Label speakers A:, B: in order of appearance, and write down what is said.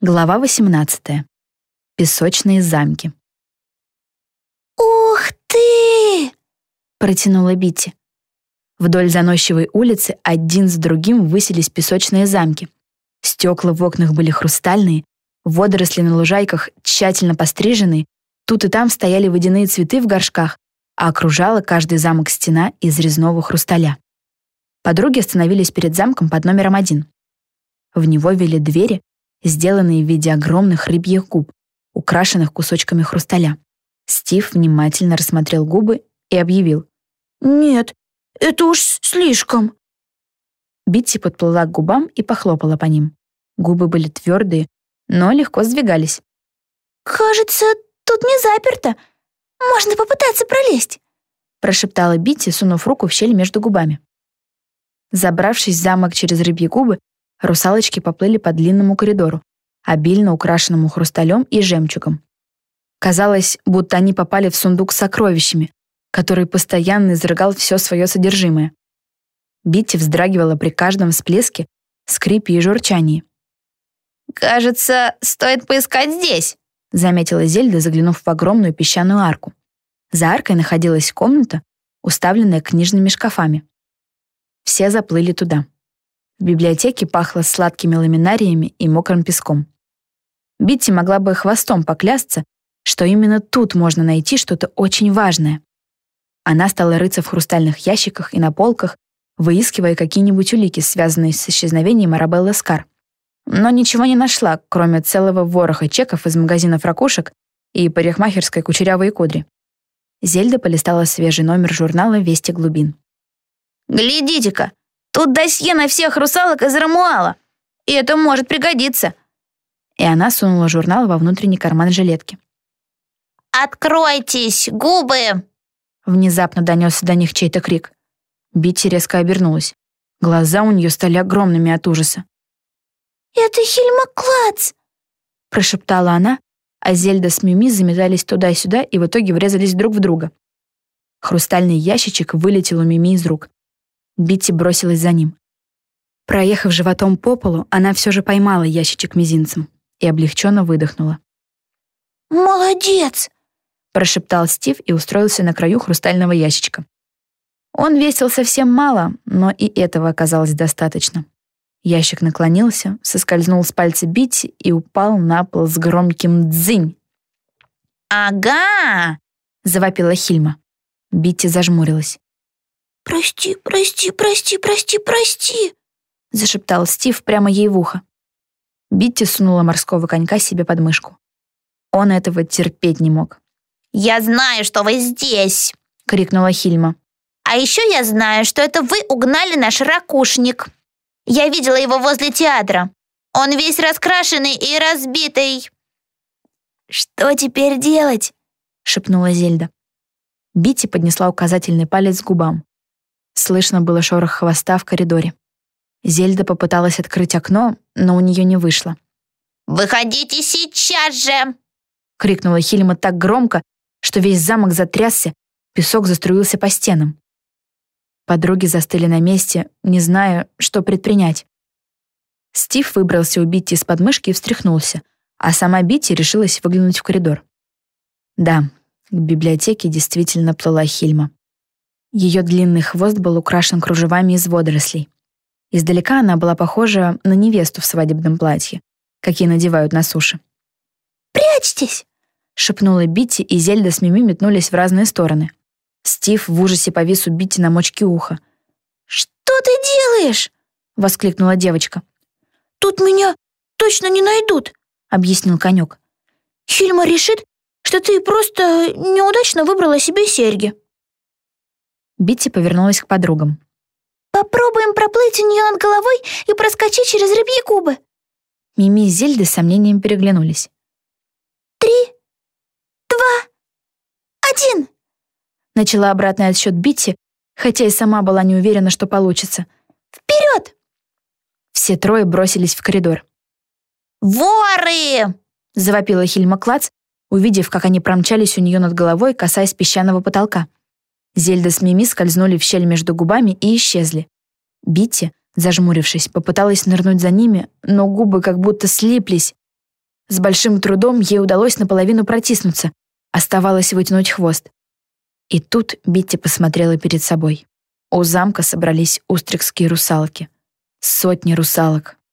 A: Глава 18. Песочные замки.
B: «Ух ты!»
A: — протянула Бити. Вдоль заносчивой улицы один за другим высились песочные замки. Стекла в окнах были хрустальные, водоросли на лужайках тщательно постриженные, тут и там стояли водяные цветы в горшках, а окружала каждый замок стена из резного хрусталя. Подруги остановились перед замком под номером один. В него вели двери, сделанные в виде огромных рыбьих губ, украшенных кусочками хрусталя. Стив внимательно рассмотрел губы и объявил.
B: «Нет, это уж слишком».
A: Битти подплыла к губам и похлопала по ним. Губы были твердые, но легко сдвигались.
B: «Кажется, тут не заперто. Можно попытаться пролезть»,
A: прошептала Битти, сунув руку в щель между губами. Забравшись в замок через рыбьи губы, русалочки поплыли по длинному коридору, обильно украшенному хрусталем и жемчугом. Казалось, будто они попали в сундук с сокровищами, который постоянно изрыгал все свое содержимое. Битти вздрагивала при каждом всплеске, скрипе и журчании.
B: «Кажется, стоит поискать здесь», —
A: заметила Зельда, заглянув в огромную песчаную арку. За аркой находилась комната, уставленная книжными шкафами. Все заплыли туда. В библиотеке пахло сладкими ламинариями и мокрым песком. Битти могла бы хвостом поклясться, что именно тут можно найти что-то очень важное. Она стала рыться в хрустальных ящиках и на полках, выискивая какие-нибудь улики, связанные с исчезновением Арабеллы Скар. Но ничего не нашла, кроме целого вороха чеков из магазинов ракушек и парикмахерской кучерявой кудри. Зельда полистала свежий номер журнала «Вести глубин».
B: «Глядите-ка, Тут досье на всех русалок из Рамуала, и это может пригодиться».
A: И она сунула журнал во внутренний карман жилетки.
B: «Откройтесь, губы!»
A: Внезапно донесся до них чей-то крик. Битти резко обернулась. Глаза у нее стали огромными от ужаса.
B: «Это Хильма Клац!»
A: прошептала она, а Зельда с Мими заметались туда и сюда и в итоге врезались друг в друга. Хрустальный ящичек вылетел у Мими из рук. Битти бросилась за ним. Проехав животом по полу, она все же поймала ящичек мизинцем и облегченно выдохнула.
B: «Молодец!»
A: — прошептал Стив и устроился на краю хрустального ящичка. Он весил совсем мало, но и этого оказалось достаточно. Ящик наклонился, соскользнул с пальца Битти и упал на пол с громким «дзынь».
B: «Ага!»
A: — завопила Хильма. Битти зажмурилась.
B: «Прости, прости, прости, прости, прости!»
A: зашептал Стив прямо ей в ухо. Битти сунула морского конька себе под мышку. Он этого терпеть не мог.
B: «Я знаю, что вы здесь!»
A: — крикнула Хильма.
B: «А еще я знаю, что это вы угнали наш ракушник. Я видела его возле театра. Он весь раскрашенный и разбитый». «Что теперь делать?» — шепнула Зельда.
A: Битти поднесла указательный палец к губам. Слышно было шорох хвоста в коридоре. Зельда попыталась открыть окно, но у нее не вышло.
B: «Выходите сейчас же!»
A: — крикнула Хильма так громко, что весь замок затрясся, песок заструился по стенам. Подруги застыли на месте, не зная, что предпринять. Стив выбрался у Битти из подмышки и встряхнулся, а сама Битти решилась выглянуть в коридор. Да, к библиотеке действительно плыла Хильма. Ее длинный хвост был украшен кружевами из водорослей. Издалека она была похожа на невесту в свадебном платье, какие надевают на суше.
B: «Прячьтесь!»
A: — шепнула Битти, и Зельда с Мими метнулись в разные стороны. Стив в ужасе повис у Битти на мочке уха.
B: «Что ты делаешь?»
A: — воскликнула девочка.
B: «Тут меня точно не найдут», — объяснил конек. «Хильма решит, что ты просто неудачно выбрала себе серьги».
A: Битти повернулась к подругам.
B: «Попробуем проплыть у нее над головой и проскочить через рыбьи кубы».
A: Мими и Зельда с сомнением переглянулись.
B: «Три, два, один!»
A: Начала обратный отсчет Битти, хотя и сама была не уверена, что получится.
B: «Вперед!»
A: Все трое бросились в коридор.
B: «Воры!»
A: — завопила Хильма Клац, увидев, как они промчались у нее над головой, касаясь песчаного потолка. Зельда с Мими скользнули в щель между губами и исчезли. Битти, зажмурившись, попыталась нырнуть за ними, но губы как будто слиплись, С большим трудом ей удалось наполовину протиснуться. Оставалось вытянуть хвост. И тут Битти посмотрела перед собой. У замка собрались устрикские русалки. Сотни русалок.